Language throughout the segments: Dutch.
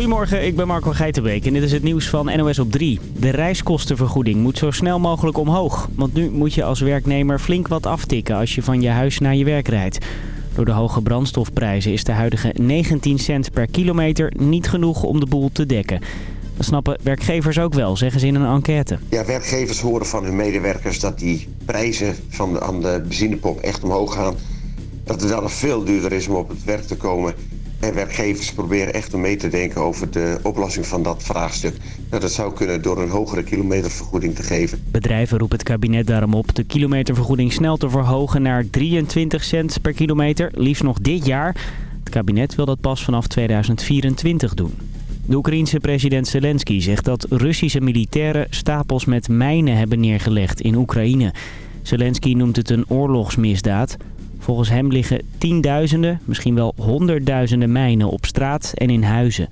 Goedemorgen, ik ben Marco Geitenbeek en dit is het nieuws van NOS op 3. De reiskostenvergoeding moet zo snel mogelijk omhoog. Want nu moet je als werknemer flink wat aftikken als je van je huis naar je werk rijdt. Door de hoge brandstofprijzen is de huidige 19 cent per kilometer niet genoeg om de boel te dekken. Dat snappen werkgevers ook wel, zeggen ze in een enquête. Ja, werkgevers horen van hun medewerkers dat die prijzen van de, aan de benzinepomp echt omhoog gaan. Dat het dan veel duurder is om op het werk te komen. En werkgevers proberen echt om mee te denken over de oplossing van dat vraagstuk. Nou, dat zou kunnen door een hogere kilometervergoeding te geven. Bedrijven roepen het kabinet daarom op de kilometervergoeding snel te verhogen naar 23 cent per kilometer, liefst nog dit jaar. Het kabinet wil dat pas vanaf 2024 doen. De Oekraïense president Zelensky zegt dat Russische militairen stapels met mijnen hebben neergelegd in Oekraïne. Zelensky noemt het een oorlogsmisdaad. Volgens hem liggen tienduizenden, misschien wel honderdduizenden mijnen op straat en in huizen.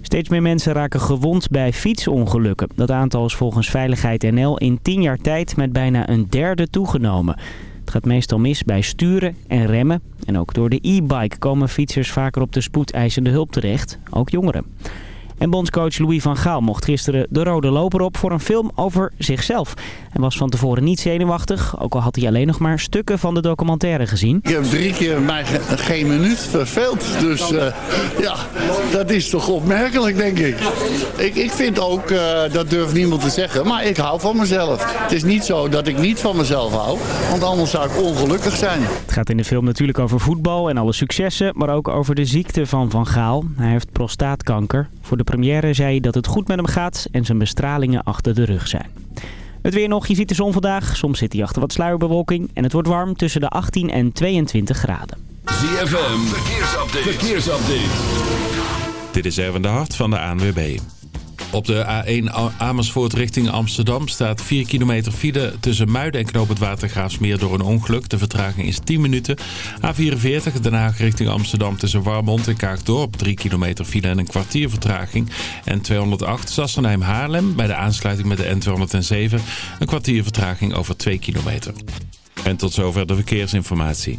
Steeds meer mensen raken gewond bij fietsongelukken. Dat aantal is volgens Veiligheid NL in 10 jaar tijd met bijna een derde toegenomen. Het gaat meestal mis bij sturen en remmen. En ook door de e-bike komen fietsers vaker op de spoedeisende hulp terecht, ook jongeren. En bondscoach Louis van Gaal mocht gisteren de rode loper op voor een film over zichzelf. Hij was van tevoren niet zenuwachtig, ook al had hij alleen nog maar stukken van de documentaire gezien. Ik heb drie keer mij geen minuut verveeld, dus uh, ja, dat is toch opmerkelijk denk ik. Ik, ik vind ook, uh, dat durft niemand te zeggen, maar ik hou van mezelf. Het is niet zo dat ik niet van mezelf hou, want anders zou ik ongelukkig zijn. Het gaat in de film natuurlijk over voetbal en alle successen, maar ook over de ziekte van Van Gaal. Hij heeft prostaatkanker. Voor de première zei hij dat het goed met hem gaat en zijn bestralingen achter de rug zijn. Het weer nog, je ziet de zon vandaag. Soms zit hij achter wat sluierbewolking en het wordt warm tussen de 18 en 22 graden. ZFM, verkeersupdate. verkeersupdate. Dit is Erwin de Hart van de ANWB. Op de A1 Amersfoort richting Amsterdam staat 4 kilometer file tussen Muiden en Knoop het Watergraafsmeer door een ongeluk. De vertraging is 10 minuten. A44 Den Haag richting Amsterdam tussen Warmond en Kaagdorp 3 kilometer file en een kwartier vertraging. En 208 Sassenheim Haarlem bij de aansluiting met de N207 een kwartier vertraging over 2 kilometer. En tot zover de verkeersinformatie.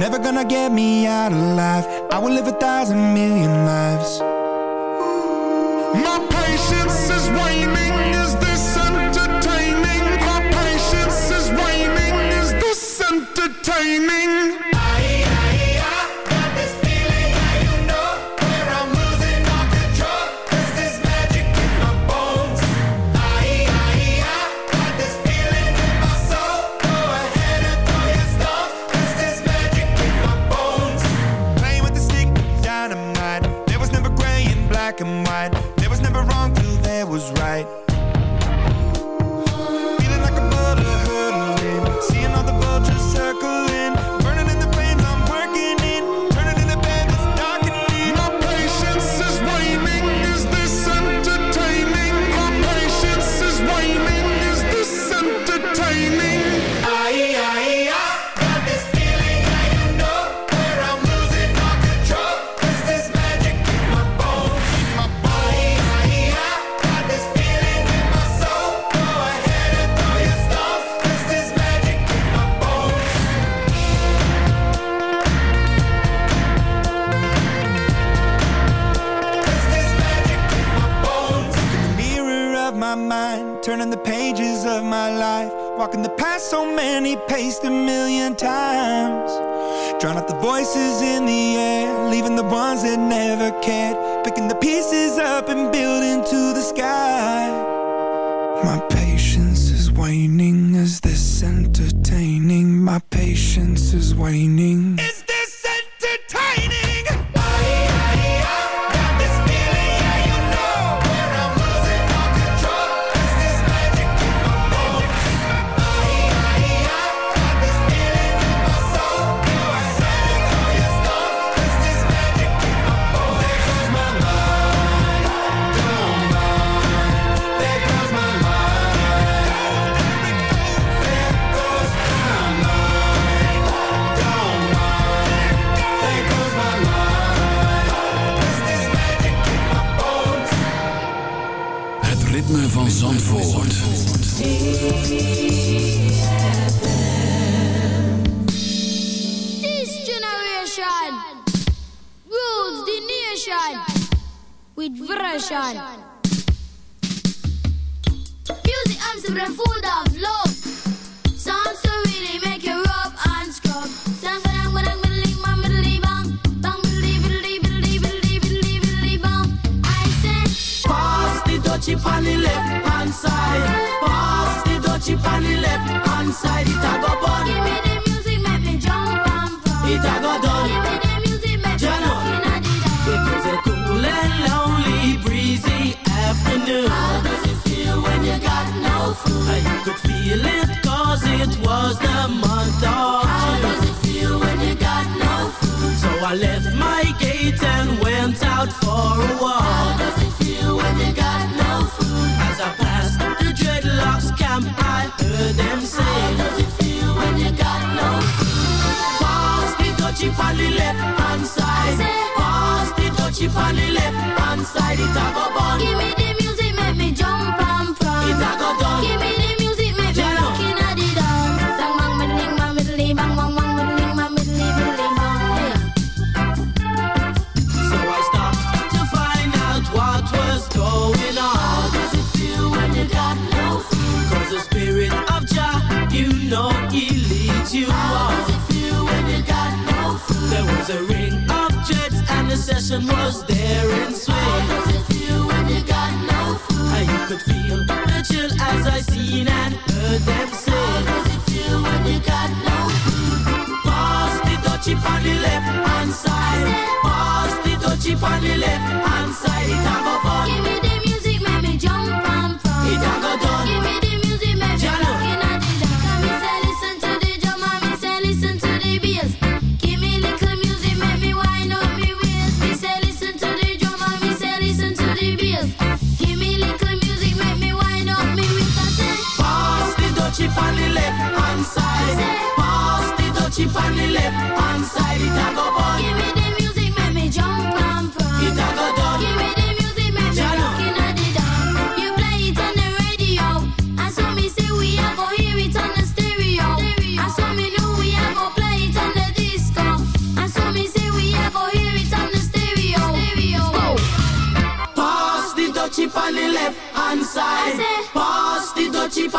Never gonna get me out alive I will live a thousand million lives My patience is waning Is this entertaining? My patience is waning Is this entertaining? sobre of love. So make you rub and scrub. Some pass the dutchie on the left hand side, pass the dutchie on the Could feel it was the month of How does it feel when you got no food? So I left my gate and went out for a walk How does it feel when you got no food? As I passed the dreadlocks camp I heard them say How does it feel when you got no food? The on the left hand side the left hand side It a go bun there was a ring of jets and the session was there in swing. How does it feel when you got no food? And you could feel the chill as I seen and heard them say. How does it feel when you got no food? Pass the dutchie on the left hand side. Pass the dutchie on the left hand side. It a go fun.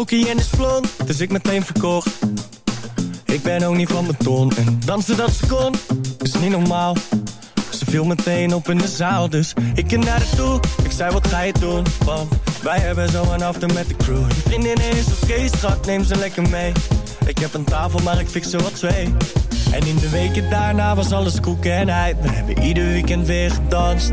Hockey en is dus ik meteen verkocht. Ik ben ook niet van beton en dansen dat ze kon, is niet normaal. Ze viel meteen op in de zaal, dus ik ging naar haar toe. Ik zei, wat ga je doen? Want wij hebben zo een after met de crew. Je vriendin is oké, schat, neem ze lekker mee. Ik heb een tafel, maar ik fix er wat twee. En in de weken daarna was alles koek en ei. We hebben ieder weekend weer gedanst.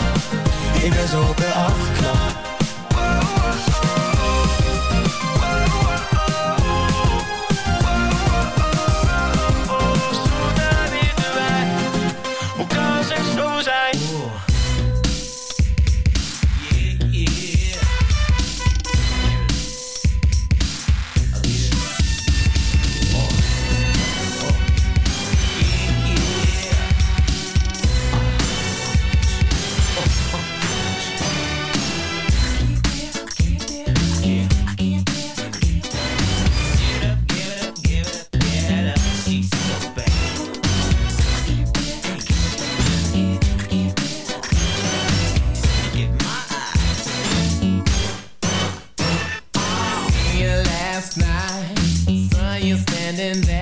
ik ben zo op And then.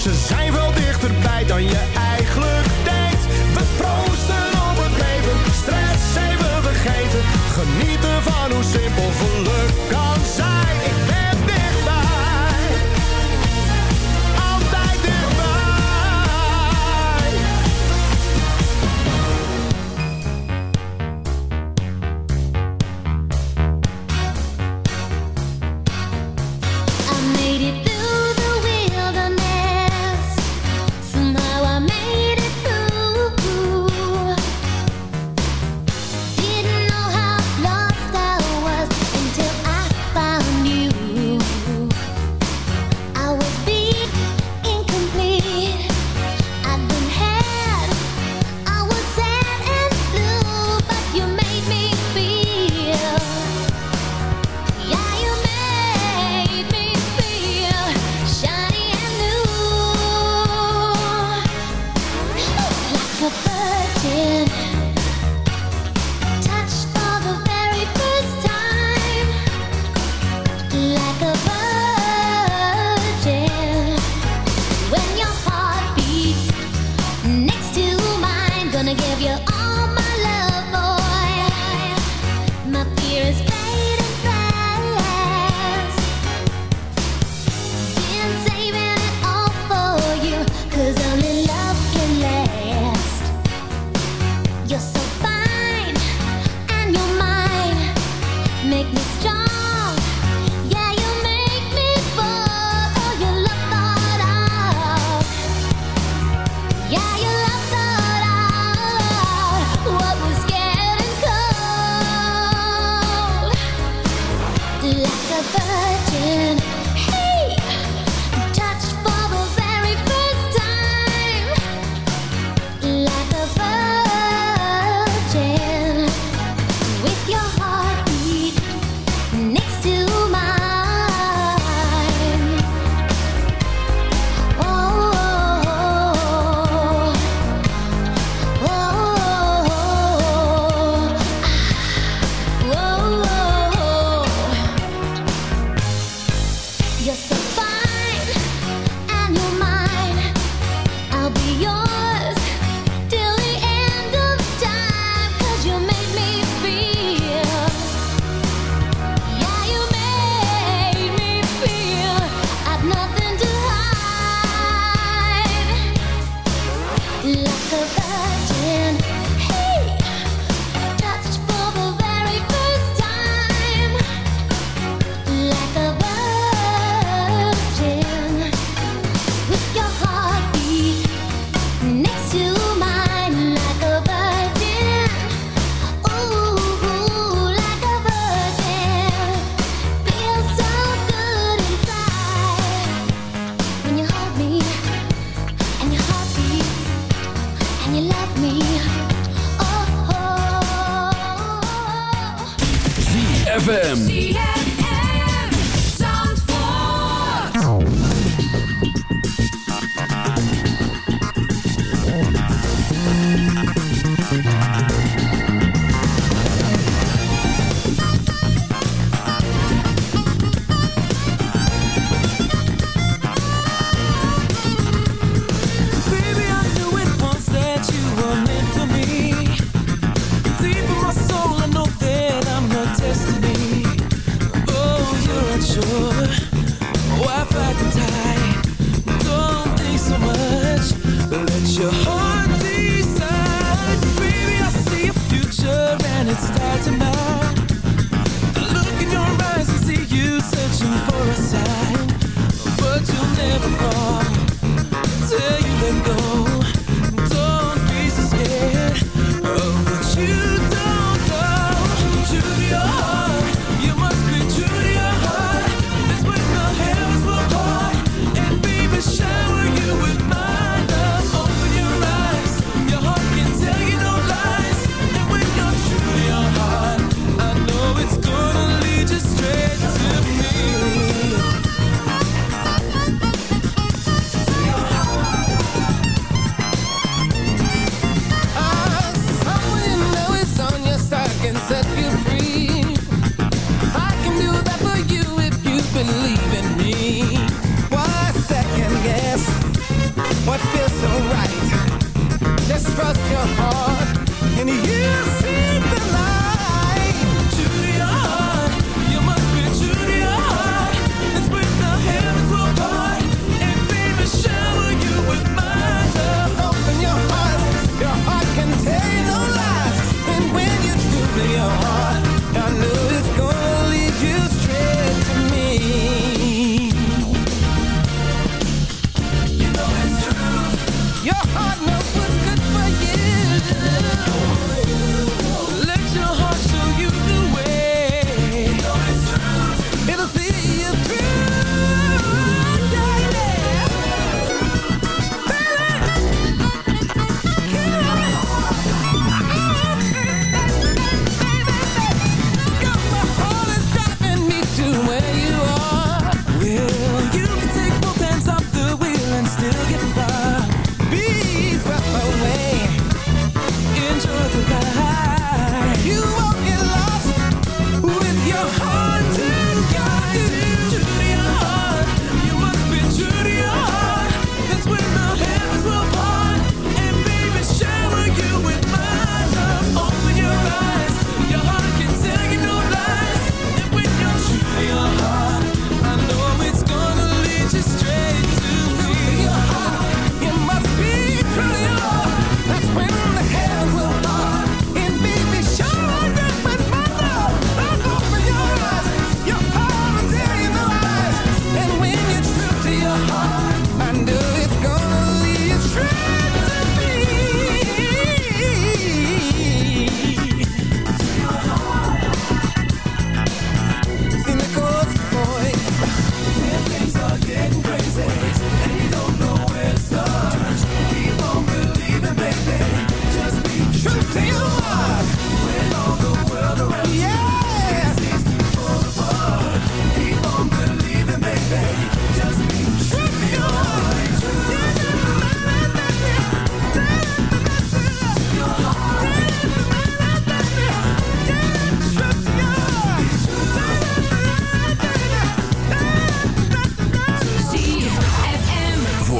Ze zijn wel dichterbij dan je eigenlijk denkt. We proosten op het leven, stress hebben we vergeten. Genieten van hoe simpel geluk virgin.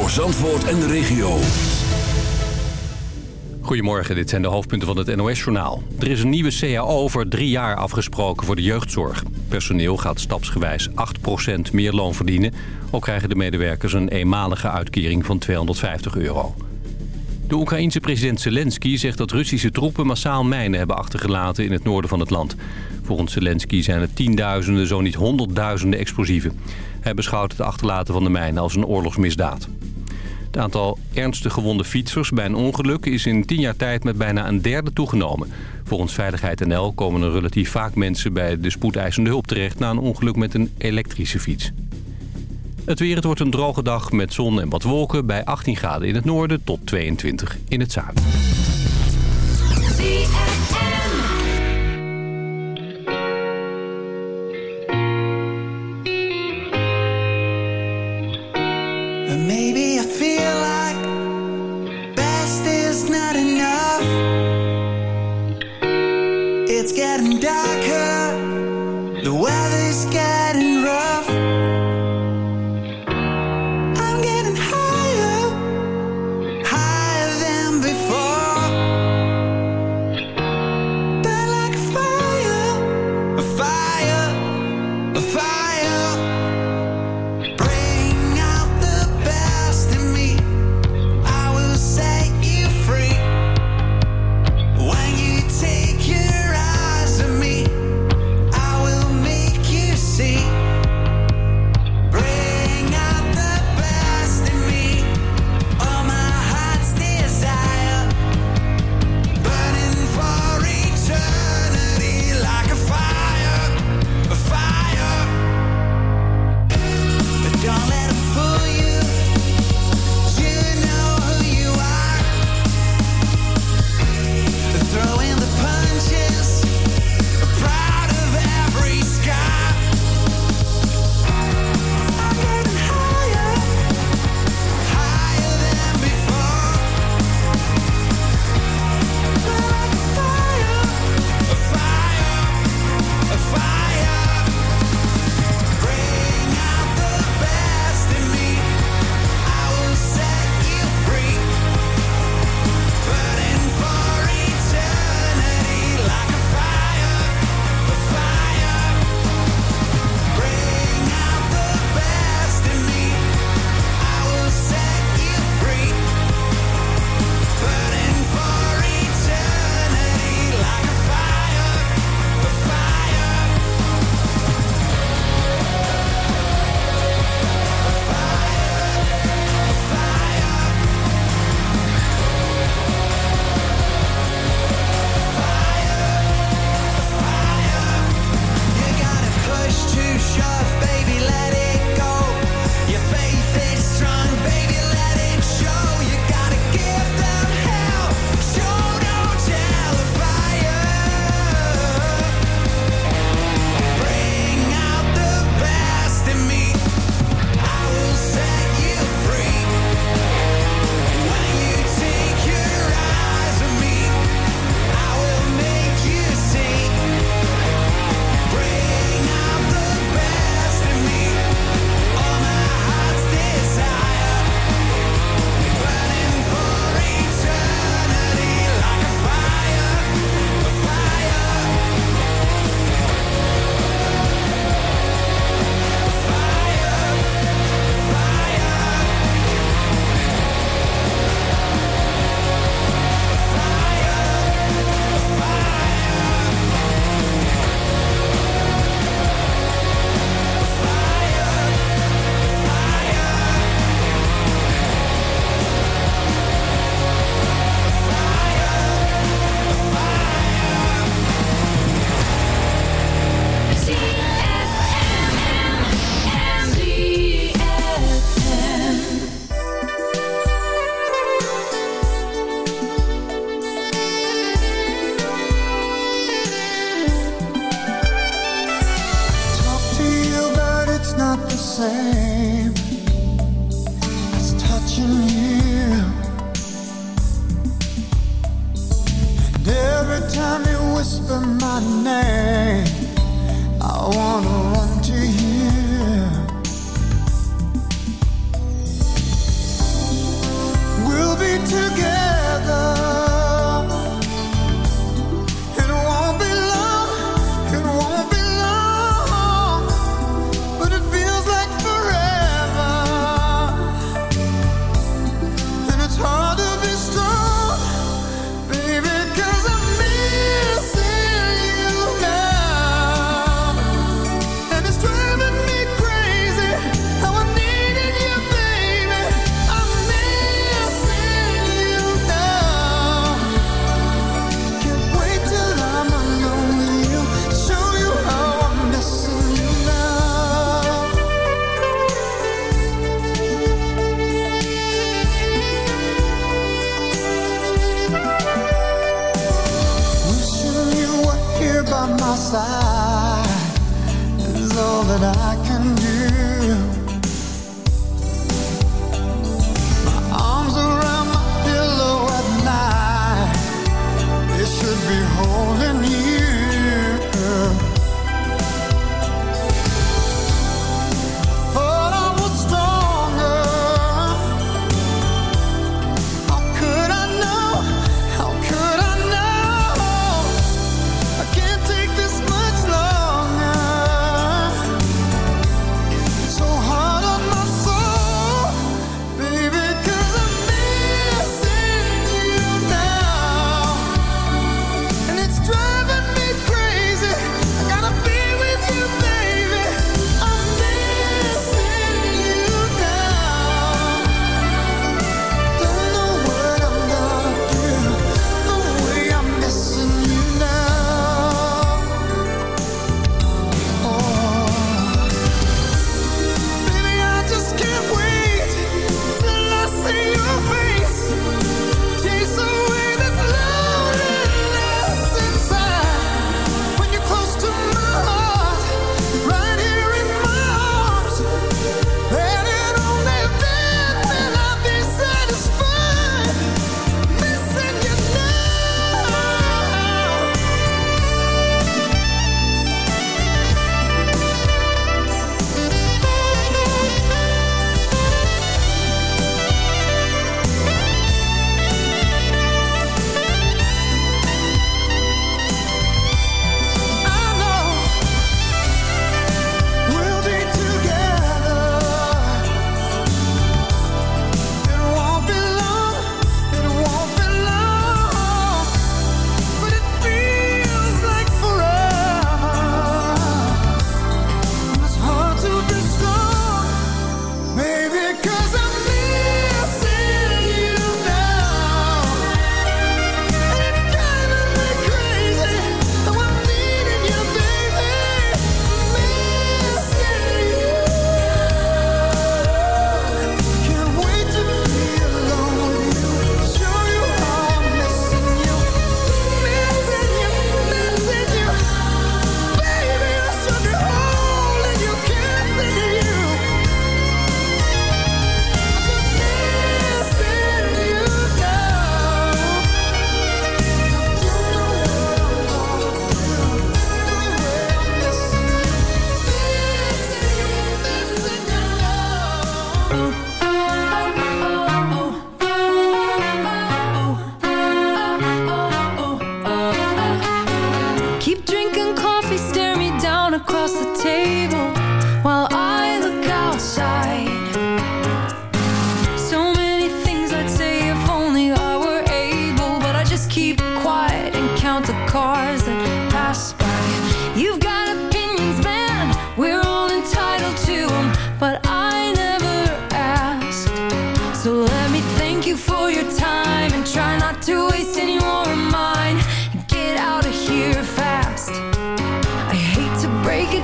Zandvoort en de regio. Goedemorgen, dit zijn de hoofdpunten van het NOS-journaal. Er is een nieuwe CAO voor drie jaar afgesproken voor de jeugdzorg. Personeel gaat stapsgewijs 8% meer loon verdienen. Ook krijgen de medewerkers een eenmalige uitkering van 250 euro. De Oekraïense president Zelensky zegt dat Russische troepen massaal mijnen hebben achtergelaten in het noorden van het land. Volgens Zelensky zijn het tienduizenden, zo niet honderdduizenden explosieven. Hij beschouwt het achterlaten van de mijnen als een oorlogsmisdaad. Het aantal ernstig gewonde fietsers bij een ongeluk is in tien jaar tijd met bijna een derde toegenomen. Volgens Veiligheid NL komen er relatief vaak mensen bij de spoedeisende hulp terecht na een ongeluk met een elektrische fiets. Het weer, het wordt een droge dag met zon en wat wolken bij 18 graden in het noorden tot 22 in het zuiden.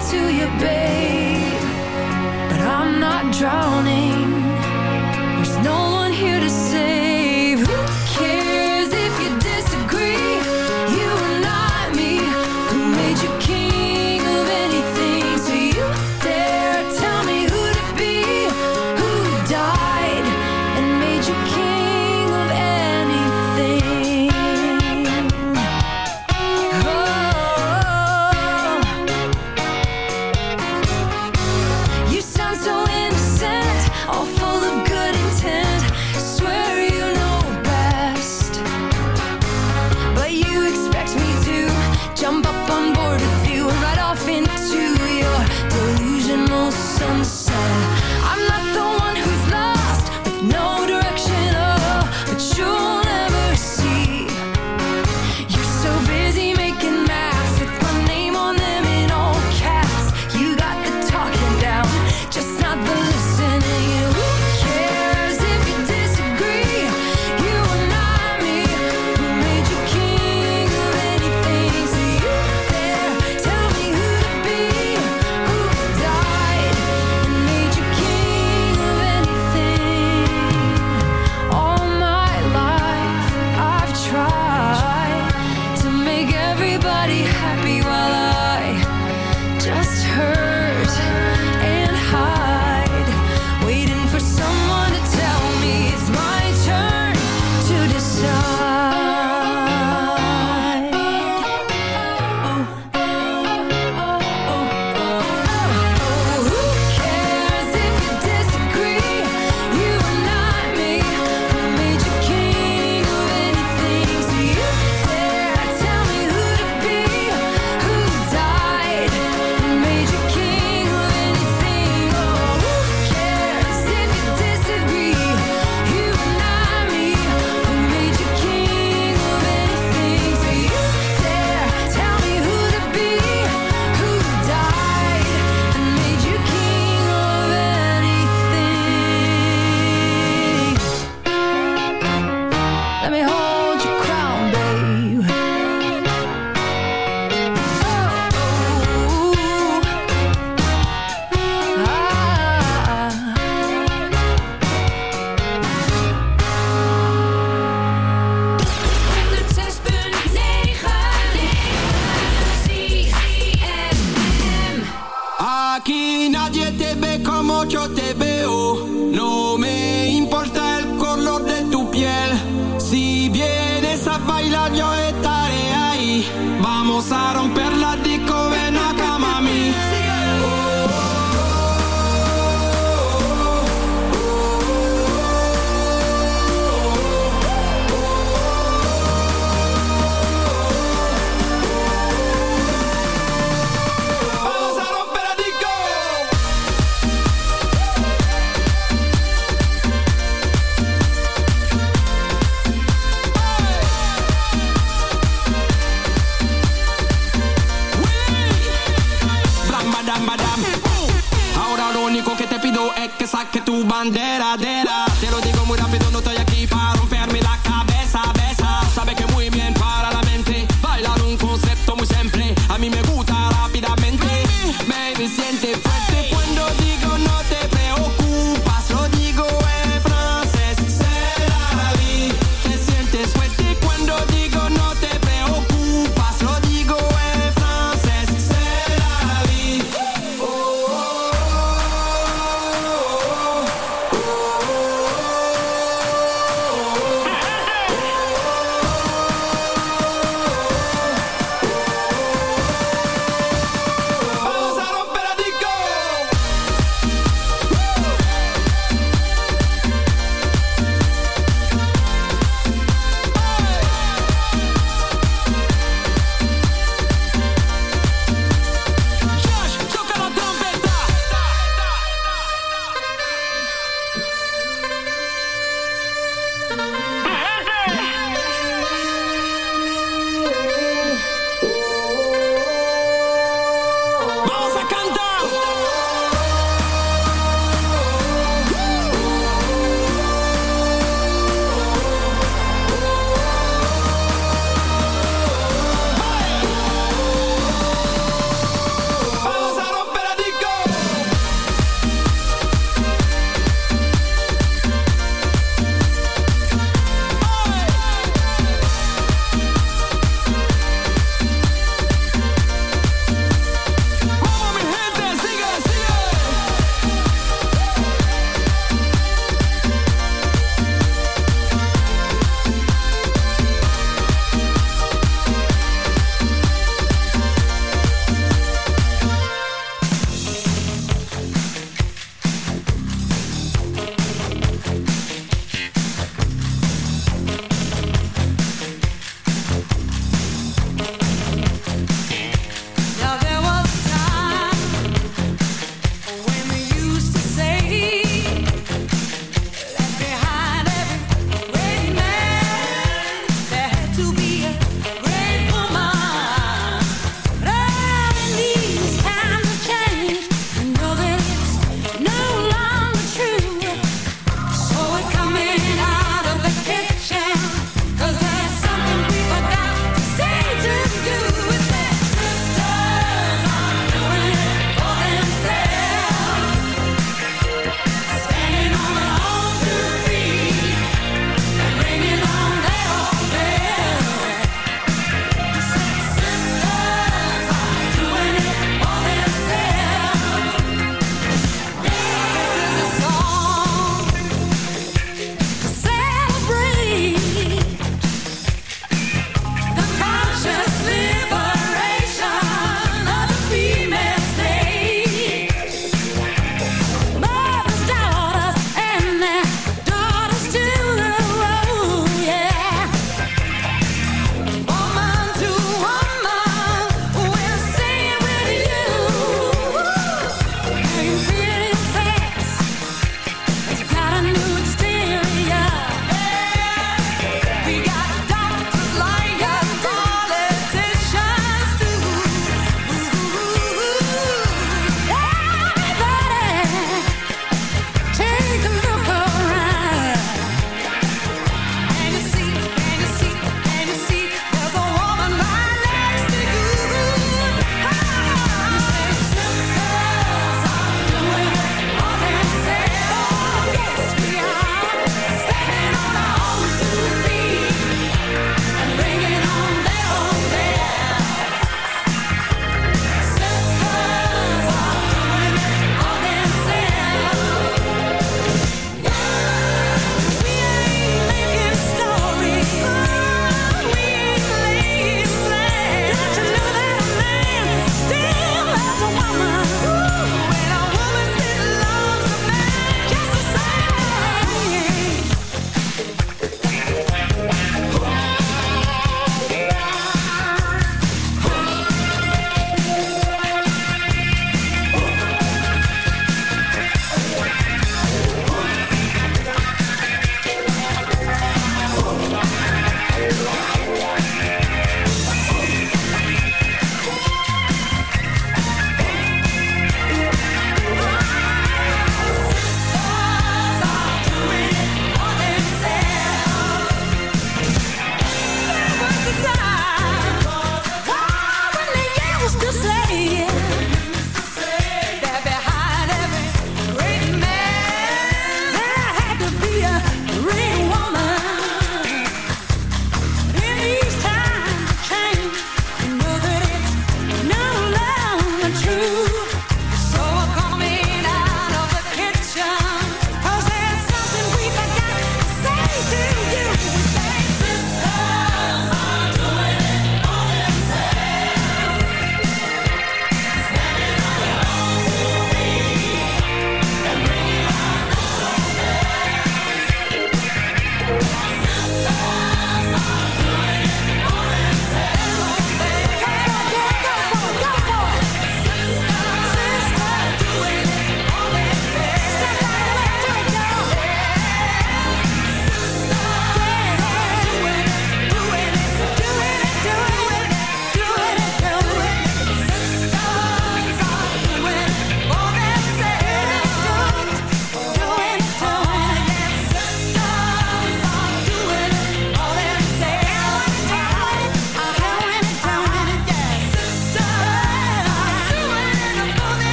To you, babe, but I'm not drowning.